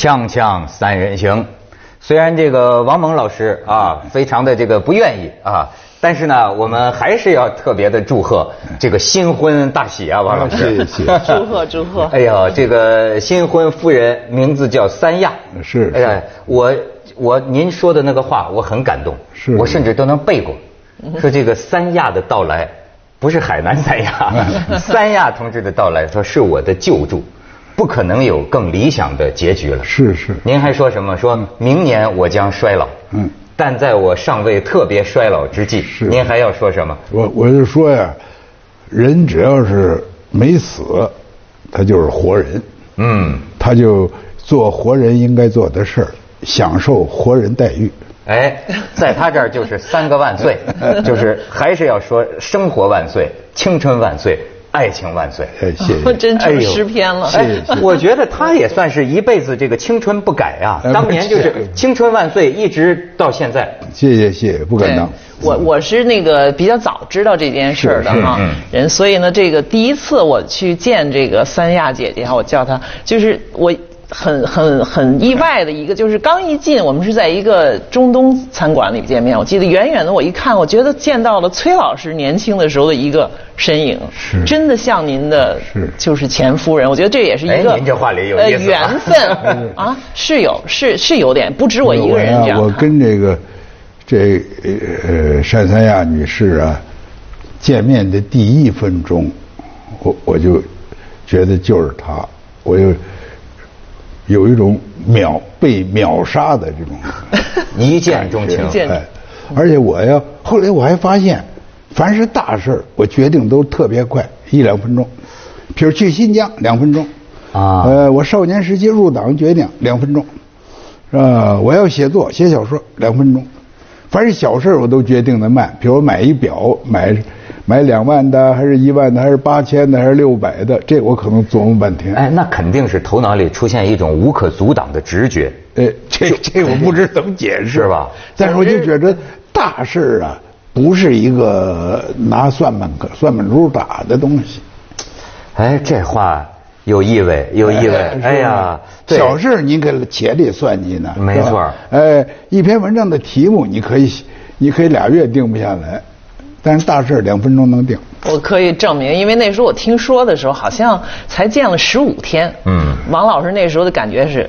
锵锵三人行，虽然这个王蒙老师啊，非常的这个不愿意啊，但是呢，我们还是要特别的祝贺这个新婚大喜啊，王老师。谢谢。祝贺祝贺！哎呀，这个新婚夫人名字叫三亚。是哎呀，我我您说的那个话我很感动，是我甚至都能背过。说这个三亚的到来，不是海南三亚，三亚同志的到来，说是我的救助，不可能有更理想的结局了。是是，您还说什么？说明年我将衰老。嗯但在我尚未特别衰老之际，是您还要说什么？我我就说呀，人只要是没死，他就是活人，嗯，他就做活人应该做的事儿，享受活人待遇。哎，在他这儿就是三个万岁，就是还是要说生活万岁，青春万岁，爱情万岁。哎，谢谢。真成哎呦诗篇了。哎，我觉得他也算是一辈子这个青春不改啊，哎当年就是青春万岁，一直到现在。谢谢谢谢，不敢对当。我我是那个比较早知道这件事儿的哈人，所以呢，这个第一次我去见这个三亚姐姐哈，我叫她，就是我很很很意外的一个，就是刚一进，我们是在一个中东餐馆里见面，我记得远远的我一看，我觉得见到了崔老师年轻的时候的一个身影，是真的像您的是。就是前夫人，我觉得这也是一个哎您这话里有呃意思啊缘分 啊，是有是是有点，不止我一个人这样我。跟这个这呃单三亚女士啊见面的第一分钟，我我就觉得就是她，我有有一种秒被秒杀的这种 一见钟情哎，而且我要，后来我还发现，凡是大事儿我决定都特别快，一两分钟。比如去新疆，两分钟。啊呃，我少年时期入党决定两分钟，是吧？我要写作写小说两分钟，凡是小事儿我都决定的慢。比如买一表，买买两万的，还是一万的，还是八千的，还是六百的，这我可能琢磨半天。哎，那肯定是头脑里出现一种无可阻挡的直觉。呃，这这我不知怎么解释是吧 但是我就觉得大事儿啊，不是一个拿算盘算盘珠打的东西。哎，这话有意味，有意味。哎呀，小事儿你可且得算计呢，没错哎，一篇文章的题目你可以，你可以俩月定不下来，但是大事儿两分钟能定。我可以证明，因为那时候我听说的时候，好像才见了十五天。嗯王老师那时候的感觉是，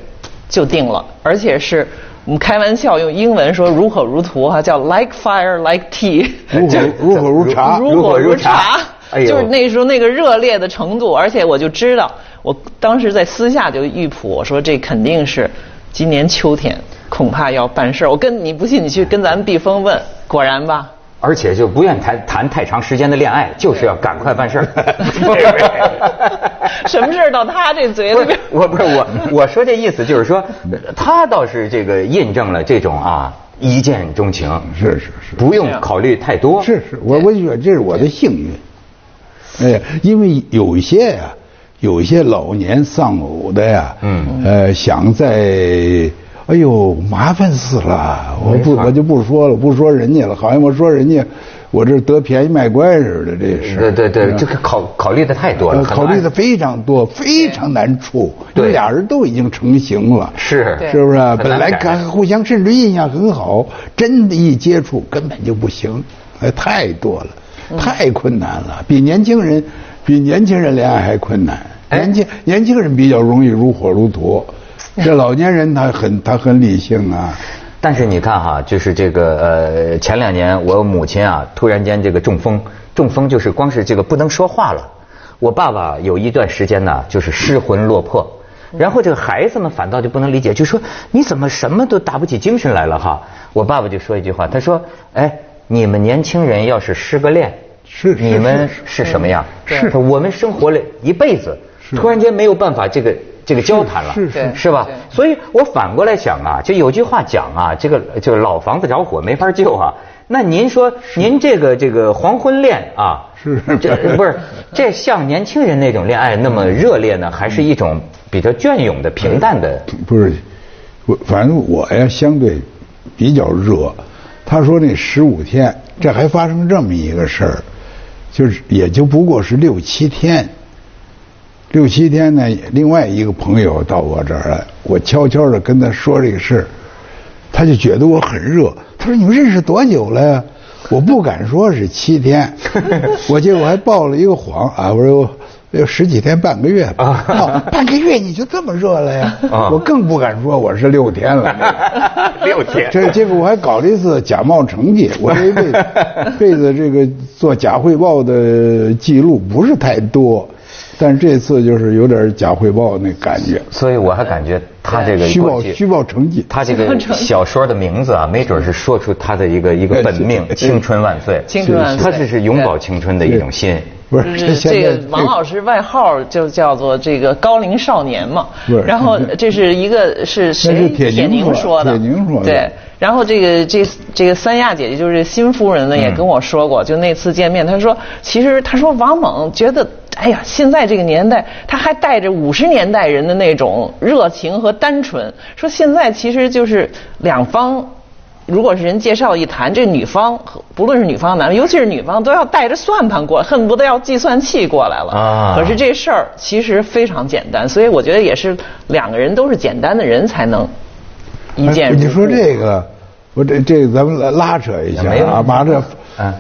就定了，而且是我们开玩笑用英文说如火如荼哈，叫 like fire like tea，如火 如火如茶，如火如茶。哎就是那时候那个热烈的程度，而且我就知道，我当时在私下就预卜，我说这肯定是今年秋天恐怕要办事儿。我跟你不信，你去跟咱们避风问，果然吧。而且就不愿谈谈太长时间的恋爱，就是要赶快办事儿。什么事儿到他这嘴里边？我不是我我说这意思就是说，他倒是这个印证了这种啊一见钟情，是是是不用考虑太多。是是，我我就觉得这是我的幸运。哎呀，因为有一些呀、有一些老年丧偶的呀，嗯呃，想在，哎呦，麻烦死了，我不我就不说了，不说人家了，好像我说人家，我这得便宜卖乖似的，这事。对对对，这个考考虑的太多了，考虑的非常多，非常难处。对因为俩人都已经成型了，是是不是？本来互相甚至印象很好，真的一接触根本就不行，哎，太多了，嗯太困难了，比年轻人比年轻人恋爱还困难。哎年轻年轻人比较容易如火如荼，这老年人他很他很理性啊。但是你看哈，就是这个呃，前两年我母亲啊，突然间这个中风，中风就是光是这个不能说话了。我爸爸有一段时间呢，就是失魂落魄，然后这个孩子们反倒就不能理解，就说你怎么什么都打不起精神来了哈？我爸爸就说一句话，他说：“哎，你们年轻人要是失个恋，是是你们是是什么样？是我们生活了一辈子，突然间没有办法这个这个交谈了，是是是吧？所以我反过来想啊，就有句话讲啊，这个就是老房子着火没法救啊。那您说您这个这个黄昏恋啊，是这不是这像年轻人那种恋爱那么热烈呢，还是一种比较隽永的平淡的？不是，我反正我呀相对比较热。他说那十五天，这还发生这么一个事儿，就是也就不过是六七天，六七天呢，另外一个朋友到我这儿来，我悄悄的跟他说这个事儿，他就觉得我很热。他说：“你们认识多久了呀？”我不敢说是七天，我结果还报了一个谎啊！我说有十几天、半个月吧。哦，半个月你就这么热了呀？我更不敢说我是六天了。六天。这结果我还搞了一次假冒成绩。我这一辈子辈子这个做假汇报的记录不是太多。但是这次就是有点假汇报那感觉，所以我还感觉他这个虚报虚报成绩，他这个小说的名字啊，没准是说出他的一个一个本命——青春万岁。青春万岁，他这是永葆青春的一种心。不是这个王老师外号就叫做这个高龄少年嘛。然后这是一个是谁？铁凝说的。铁凝说的。对。然后这个这这个三亚姐姐就是新夫人呢，也跟我说过，就那次见面，她说其实她说王猛觉得，哎呀，现在这个年代，他还带着五十年代人的那种热情和单纯。说现在其实就是两方，如果是人介绍一谈，这女方不论是女方男方，尤其是女方，都要带着算盘过，恨不得要计算器过来了。啊。可是这事儿其实非常简单，所以我觉得也是两个人都是简单的人才能。一见你说这个，我这这咱们拉扯一下啊，把这，嗯，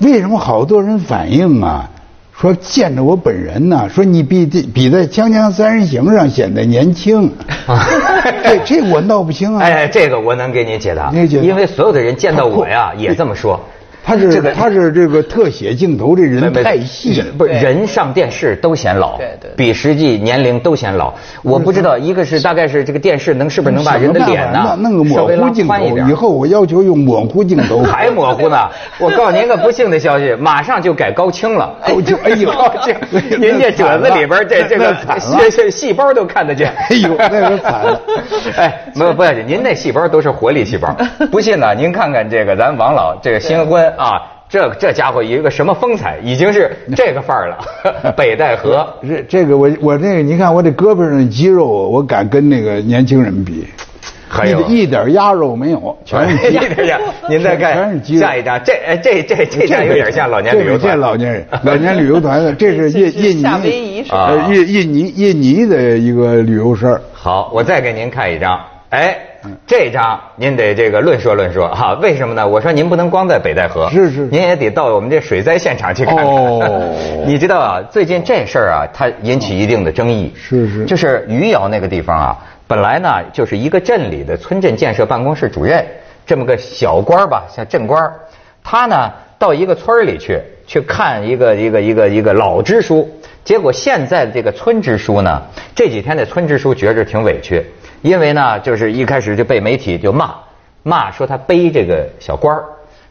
为什么好多人反映啊？说见着我本人呢，说你比比在《锵锵三人行》上显得年轻。这这我闹不清啊。哎，这个我能给你解答，因为所有的人见到我呀，也这么说。他是这个他是这个特写镜头，这人太细，不是人上电视都显老，对对比实际年龄都显老。我不知道，一个是大概是这个电视能是不是能把人的脸呢弄个模糊镜头？以后我要求用模糊镜头，还模糊呢？我告诉您个不幸的消息，马上就改高清了。高清，哎呦，高清！您这褶子里边这这个细细胞都看得见。哎呦，那个惨了。哎，不不要紧，您那细胞都是活力细胞。不信呢，您看看这个咱王老这个新婚。啊，这这家伙有一个什么风采，已经是这个范儿了。北戴河，这这个我我这个，你看我这胳膊上的肌肉，我敢跟那个年轻人比，还有一点鸭肉没有，全是 一点压。您再看下一张，这这这这张有点像老年旅游团，老年人老年旅游团的，这是印印尼啊，印印尼印尼的一个旅游社。好，我再给您看一张，哎。这张您得这个论说论说哈，为什么呢？我说您不能光在北戴河，是是，您也得到我们这水灾现场去看看。哦，你知道啊，最近这事儿啊，它引起一定的争议。是是，就是余姚那个地方啊，本来呢就是一个镇里的村镇建设办公室主任，这么个小官吧，像镇官他呢到一个村里去去看一个一个一个一个老支书，结果现在的这个村支书呢，这几天的村支书觉着挺委屈。因为呢，就是一开始就被媒体就骂，骂说他背这个小官儿，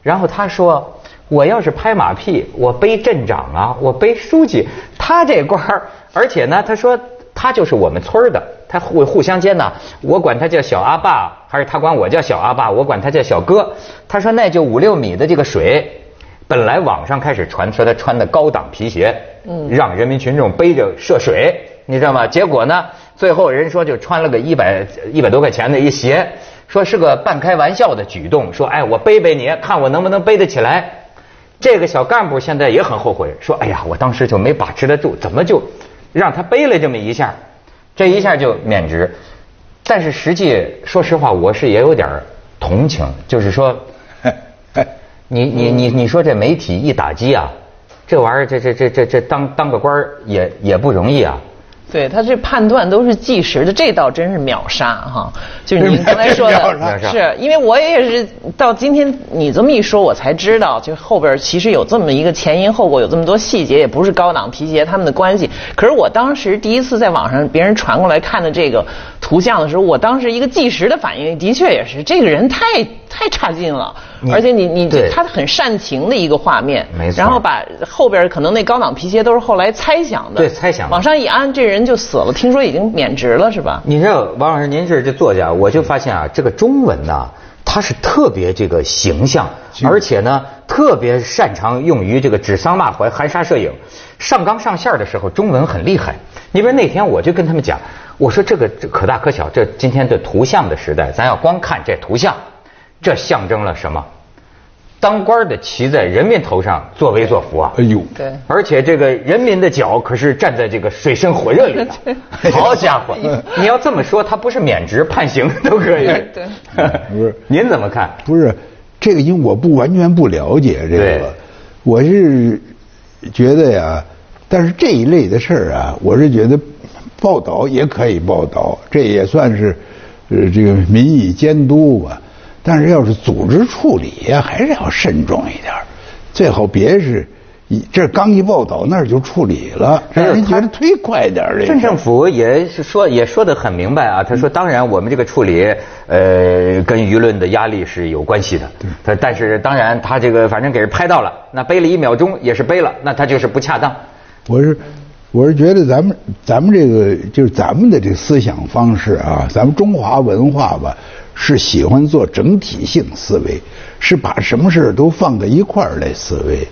然后他说我要是拍马屁，我背镇长啊，我背书记，他这官儿，而且呢，他说他就是我们村的，他互互相间呢，我管他叫小阿爸，还是他管我叫小阿爸，我管他叫小哥。他说那就五六米的这个水，本来网上开始传说他穿的高档皮鞋，嗯，让人民群众背着涉水，你知道吗？结果呢？最后人说就穿了个一百一百多块钱的一鞋，说是个半开玩笑的举动，说哎我背背你看我能不能背得起来。这个小干部现在也很后悔，说哎呀我当时就没把持得住，怎么就让他背了这么一下，这一下就免职。但是实际说实话，我是也有点同情，就是说，你你你你说这媒体一打击啊，这玩意儿这这这这这当当个官也也不容易啊。对他这判断都是计时的，这倒真是秒杀哈！就是您刚才说的，是因为我也是到今天你这么一说，我才知道，就后边其实有这么一个前因后果，有这么多细节，也不是高档皮鞋他们的关系。可是我当时第一次在网上别人传过来看的这个图像的时候，我当时一个计时的反应，的确也是这个人太太差劲了。而且你你他很煽情的一个画面，没错。然后把后边可能那高档皮鞋都是后来猜想的，对，猜想。往上一安，这人就死了。听说已经免职了，是吧？你知道，王老师，您是这作家，我就发现啊，这个中文呐，它是特别这个形象，而且呢，特别擅长用于这个指桑骂槐、含沙射影。上纲上线的时候，中文很厉害。你比如那天我就跟他们讲，我说这个可大可小，这今天的图像的时代，咱要光看这图像，这象征了什么？当官的骑在人民头上作威作福啊！哎呦，对而且这个人民的脚可是站在这个水深火热里的，好家伙！你要这么说，他不是免职判刑都可以。对，不是您怎么看？不是这个，因为我不完全不了解这个，我是觉得呀，但是这一类的事儿啊，我是觉得报道也可以报道，这也算是呃这个民意监督吧。但是要是组织处理呀，还是要慎重一点最好别是一这刚一报道那儿就处理了，让人觉得忒快点儿这镇。政府也是说也说得很明白啊，他说当然我们这个处理呃跟舆论的压力是有关系的，他但是当然他这个反正给人拍到了，那背了一秒钟也是背了，那他就是不恰当。我是我是觉得咱们咱们这个就是咱们的这个思想方式啊，咱们中华文化吧，是喜欢做整体性思维，是把什么事儿都放在一块儿来思维。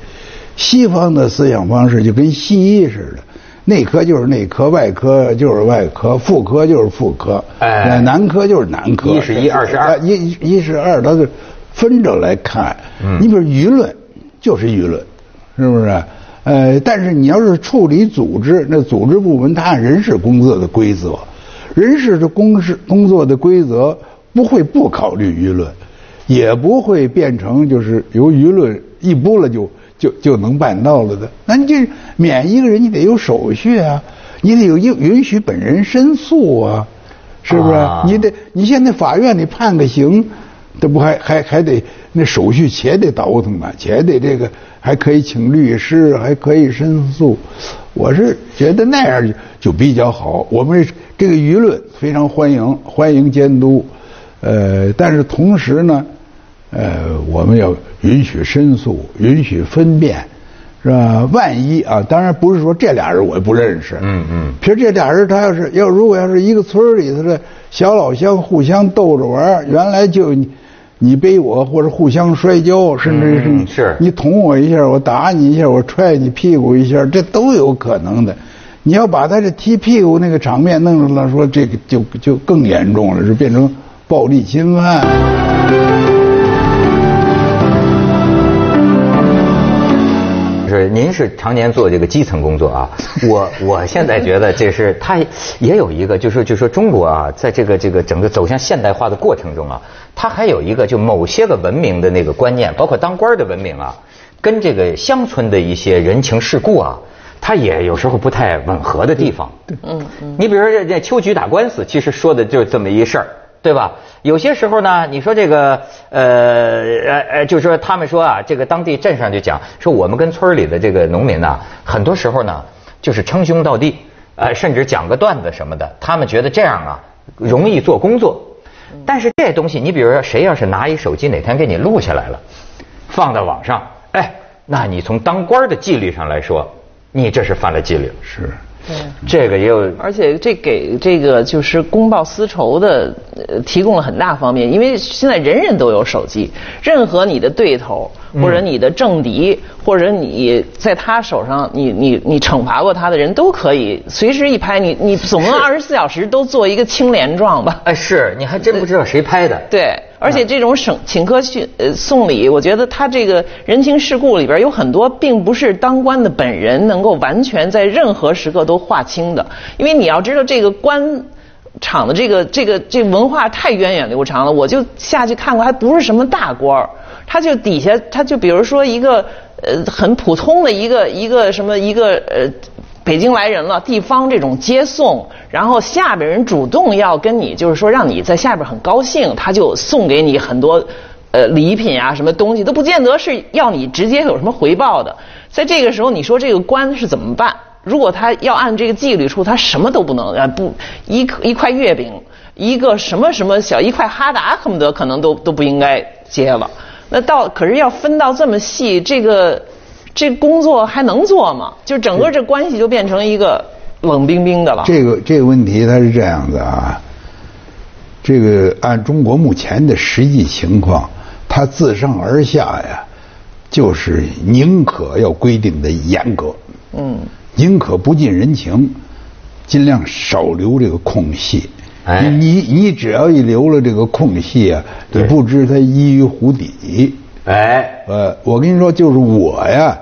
西方的思想方式就跟西医似的，内科就是内科，外科就是外科，妇科就是妇科，哎呃男科就是男科，一是一二是二呃一一是二，它是分着来看。嗯你比如舆论就是舆论，是不是？呃，但是你要是处理组织，那组织部门它按人事工作的规则，人事的公事工作的规则不会不考虑舆论，也不会变成就是由舆论一拨了就就就能办到了的。那你这免一个人，你得有手续啊，你得有允允许本人申诉啊，是不是？啊你得你现在法院里判个刑，这不还还还得那手续且得倒腾呢，且得这个还可以请律师，还可以申诉。我是觉得那样就就比较好。我们这个舆论非常欢迎，欢迎监督，呃，但是同时呢，呃，我们要允许申诉，允许分辨，是吧？万一啊，当然不是说这俩人我不认识，嗯嗯其实这俩人他要是要如果要是一个村儿里头的小老乡互相逗着玩儿原来就你你背我或者互相摔跤，甚至是你、嗯是你捅我一下，我打你一下，我踹你屁股一下，这都有可能的。你要把他这踢屁股那个场面弄出来，说这个就就更严重了，是变成暴力侵犯。是您是常年做这个基层工作啊，我我现在觉得这是它也有一个，就是就说中国啊，在这个这个整个走向现代化的过程中啊，它还有一个就某些个文明的那个观念，包括当官的文明啊，跟这个乡村的一些人情世故啊，它也有时候不太吻合的地方。嗯嗯，你比如说这这秋菊打官司，其实说的就是这么一事儿。对吧？有些时候呢，你说这个，呃呃呃，就是说他们说啊，这个当地镇上就讲说，我们跟村里的这个农民呐，很多时候呢，就是称兄道弟，呃，甚至讲个段子什么的，他们觉得这样啊，容易做工作。但是这东西，你比如说，谁要是拿一手机哪天给你录下来了，放到网上，哎，那你从当官的纪律上来说，你这是犯了纪律。是，这个也有而且这给这个就是公报私仇的呃提供了很大方面，因为现在人人都有手机，任何你的对头或者你的政敌、或者你在他手上你你你惩罚过他的人都可以随时一拍你你总不能二十四小时都做一个清廉状吧？哎，是，你还真不知道谁拍的。对，而且这种省请客去呃送礼，我觉得他这个人情世故里边有很多，并不是当官的本人能够完全在任何时刻都划清的，因为你要知道这个官。场的这个这个这文化太源远流长了，我就下去看过，还不是什么大官儿，他就底下他就比如说一个呃很普通的一个一个什么一个呃北京来人了，地方这种接送，然后下边人主动要跟你，就是说让你在下边很高兴，他就送给你很多呃礼品啊，什么东西都不见得是要你直接有什么回报的。在这个时候，你说这个官是怎么办？如果他要按这个纪律出，他什么都不能呃不一一块月饼，一个什么什么小一块哈达，恨不得可能都都不应该接了。那到可是要分到这么细，这个这工作还能做吗？就整个这关系就变成一个冷冰冰的了。这个这个问题它是这样的啊，这个按中国目前的实际情况，它自上而下呀，就是宁可要规定的严格，嗯，宁可不近人情，尽量少留这个空隙。哎。你你你只要一留了这个空隙啊，你不知它依于湖底，哎，呃，我跟你说，就是我呀，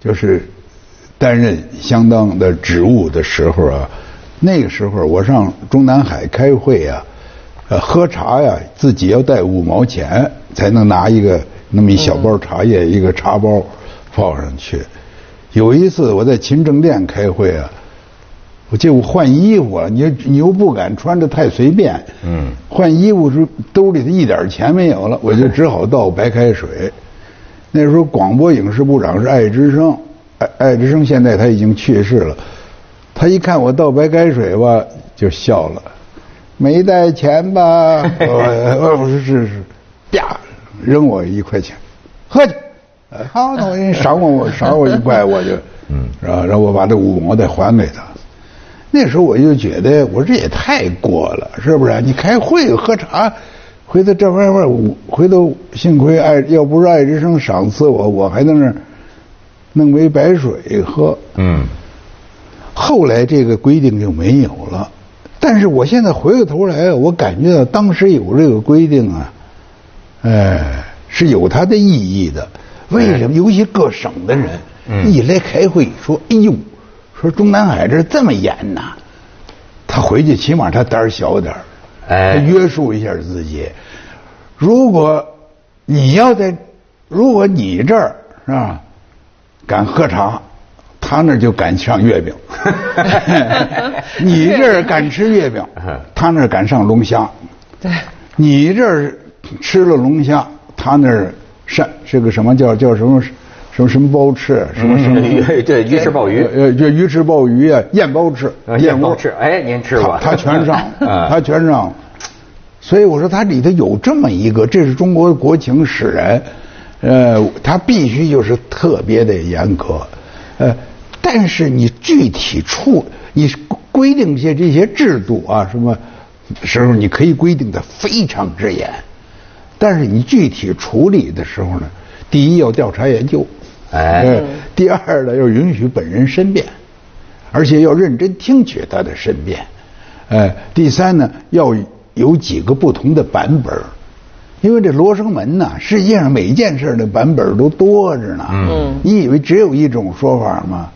就是担任相当的职务的时候啊，那个时候我上中南海开会啊，呃，喝茶呀，自己要带五毛钱才能拿一个那么一小包茶叶，一个茶包放上去。有一次我在勤政殿开会啊，我记得我换衣服啊，你你又不敢穿的太随便，嗯换衣服时兜里头一点钱没有了，我就只好倒白开水。那时候广播影视部长是艾之生，艾艾之生现在他已经去世了。他一看我倒白开水吧，就笑了，没带钱吧？我我说是是，啪，扔我一块钱，喝去。呃好，那我给你赏我我赏我一块，我就，嗯，然后然后我把这五毛再还给他。那时候我就觉得，我说这也太过了，是不是？你开会喝茶，回头这玩意儿，我回头幸亏爱，要不是爱之声赏赐我，我还在那儿弄杯白水喝。嗯，后来这个规定就没有了，但是我现在回过头来，我感觉到当时有这个规定啊，哎，是有它的意义的。为什么？尤其各省的人、嗯一来开会说：“哎呦，说中南海这这么严呐！”他回去起码他胆儿小点儿哎他约束一下自己。如果你要在，如果你这儿是吧，敢喝茶，他那儿就敢上月饼；你这儿敢吃月饼，他那儿敢上龙虾。对，你这儿吃了龙虾，他那儿上这个什么叫叫什么什么什么包翅，什么什么鱼 对鱼翅鲍鱼。呃，这鱼翅鲍鱼啊，燕包翅啊，燕包翅哎您吃过他他全上，啊。他全上。所以我说它里头有这么一个，这是中国的国情使然，呃，它必须就是特别的严格，呃，但是你具体处你规定一些这些制度啊什么时候，你可以规定的非常之严，但是你具体处理的时候呢，第一要调查研究，哎呃第二呢要允许本人申辩，而且要认真听取他的申辩，哎，第三呢要有几个不同的版本因为这罗生门呢，世界上每件事的版本都多着呢。嗯你以为只有一种说法吗？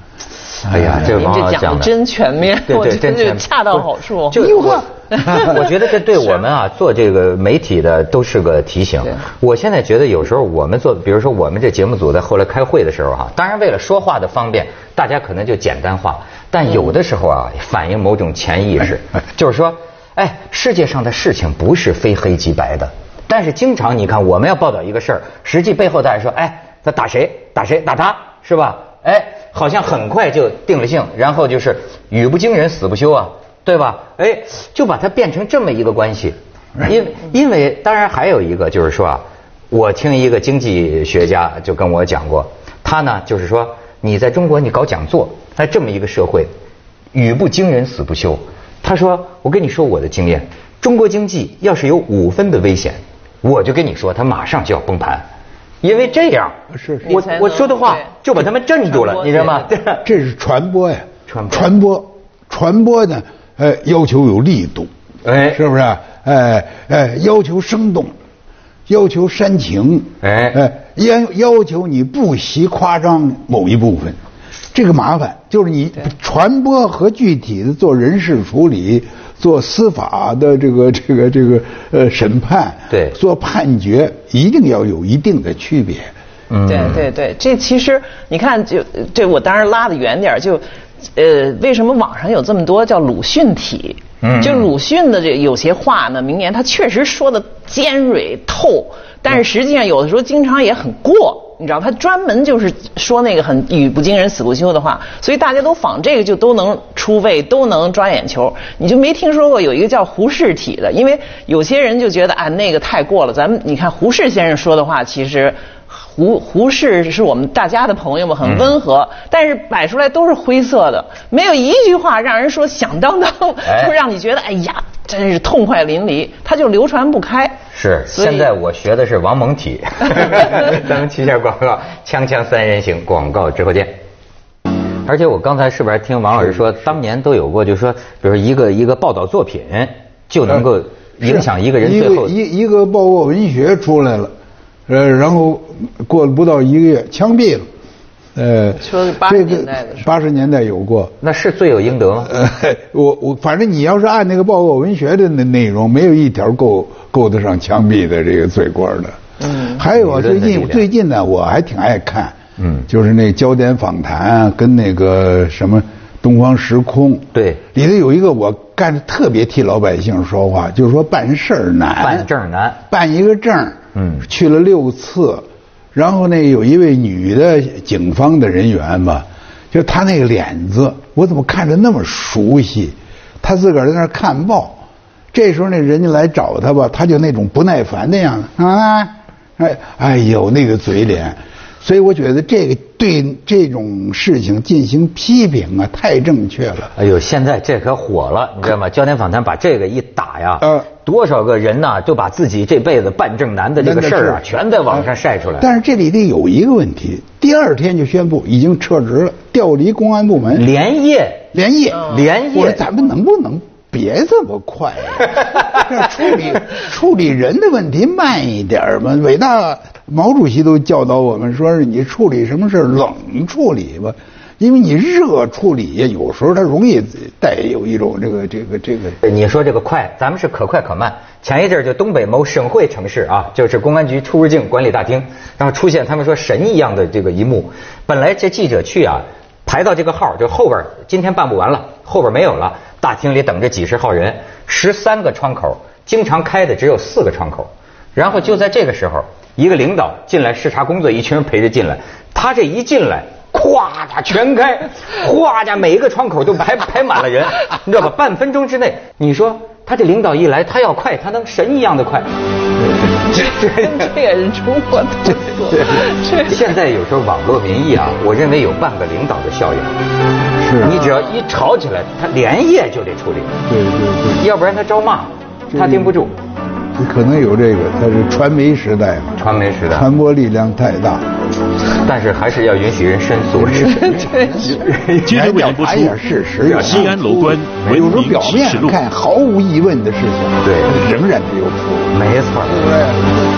哎呀，这您王老这讲的的真全面，对对真全面这恰到好处。就 哟呵 我觉得这对我们啊 做这个媒体的都是个提醒对。我现在觉得有时候我们做，比如说我们这节目组在后来开会的时候哈，当然为了说话的方便，大家可能就简单化，但有的时候啊反映某种潜意识，就是说，哎，世界上的事情不是非黑即白的，但是经常你看我们要报道一个事儿，实际背后大家说，哎，他打谁打谁打他是吧？哎，好像很快就定了性，然后就是语不惊人死不休啊，对吧？哎，就把它变成这么一个关系，因因为当然还有一个就是说啊，我听一个经济学家就跟我讲过，他呢就是说你在中国你搞讲座，在这么一个社会，语不惊人死不休。他说我跟你说我的经验，中国经济要是有五分的危险，我就跟你说它马上就要崩盘。因为这样，是是。我我说的话就把他们镇住了，你知道吗？对。这是传播呀，传播。传播，传播呢，呃，要求有力度，哎。是不是？啊？哎哎，要求生动，要求煽情，哎。哎，要要求你不惜夸张某一部分，这个麻烦就是你传播和具体的做人事处理、做司法的这个 这个这个呃审判，对做判决一定要有一定的区别。嗯对对对，这其实你看就，这我当然拉的远点儿就，呃，为什么网上有这么多叫鲁迅体？嗯就鲁迅的这有些话呢，明年他确实说的尖锐透，但是实际上有的时候经常也很过。你知道，他专门就是说那个很语不惊人死不休的话，所以大家都仿这个就都能出位，都能抓眼球。你就没听说过有一个叫胡适体的？因为有些人就觉得啊那个太过了。咱们你看胡适先生说的话，其实。胡 胡适是我们大家的朋友们，很温和，但是摆出来都是灰色的，没有一句话让人说响当当，哎会让你觉得哎呀，真是痛快淋漓，他就流传不开。是，现在我学的是王蒙体。咱们去一下广告，锵锵三人行，广告之后见。而且我刚才是不是还听王老师说，当年都有过，就是说，比如说一个一个报道作品就能够影响一个人最后个一一个报告文学出来了，呃，然后过了不到一个月，枪毙了。呃，说是80这个年代的八十年代有过。那是罪有应得吗？呃，我我反正你要是按那个报告文学的那内容，没有一条够够得上枪毙的这个罪过的。嗯，还有啊，最近最近呢，我还挺爱看，嗯就是那焦点访谈啊，跟那个什么东方时空，对里头有一个我干的特别替老百姓说话，就是说办事儿难，办证难。办一个证嗯去了六次，然后呢，有一位女的警方的人员吧，就她那个脸子，我怎么看着那么熟悉？她自个儿在那儿看报，这时候那人家来找她吧，她就那种不耐烦的样子啊，哎哎呦那个嘴脸，所以我觉得这个对这种事情进行批评啊，太正确了。哎呦，现在这可火了，你知道吗？焦点访谈把这个一打呀，呃多少个人呐，就把自己这辈子办证难的这个事儿啊，全在网上晒出来。但是这里头有一个问题，第二天就宣布已经撤职了，调离公安部门，连夜连夜，连夜我说咱们能不能别这么快呀、这处理处理人的问题慢一点儿嘛。伟大毛主席都教导我们，说是你处理什么事冷处理吧，因为你热处理呀，有时候它容易带有一种这个这个这个。你说这个快，咱们是可快可慢。前一阵儿就东北某省会城市啊，就是公安局出入境管理大厅，然后出现他们说神一样的这个一幕。本来这记者去啊，排到这个号，就后边今天办不完了，后边没有了，大厅里等着几十号人，十三个窗口，经常开的只有四个窗口。然后就在这个时候，一个领导进来视察工作，一群人陪着进来，他这一进来。咵家全开，咵家每一个窗口都排 排满了人，你知道吧？半分钟之内，你说他这领导一来，他要快，他能神一样的快。这 也是中国特色。这现在有时候网络民意啊，我认为有半个领导的效应。是你只要一吵起来，他连夜就得处理，对对对。要不然他招骂，他盯不住。可能有这个，他是传媒时代嘛，传媒时代，传播力量太大。但是还是要允许人申诉。是接着为您播出调查一下事实，有西安楼观文有表面。看毫无疑问的事情，对仍然是有错误。没错。对对？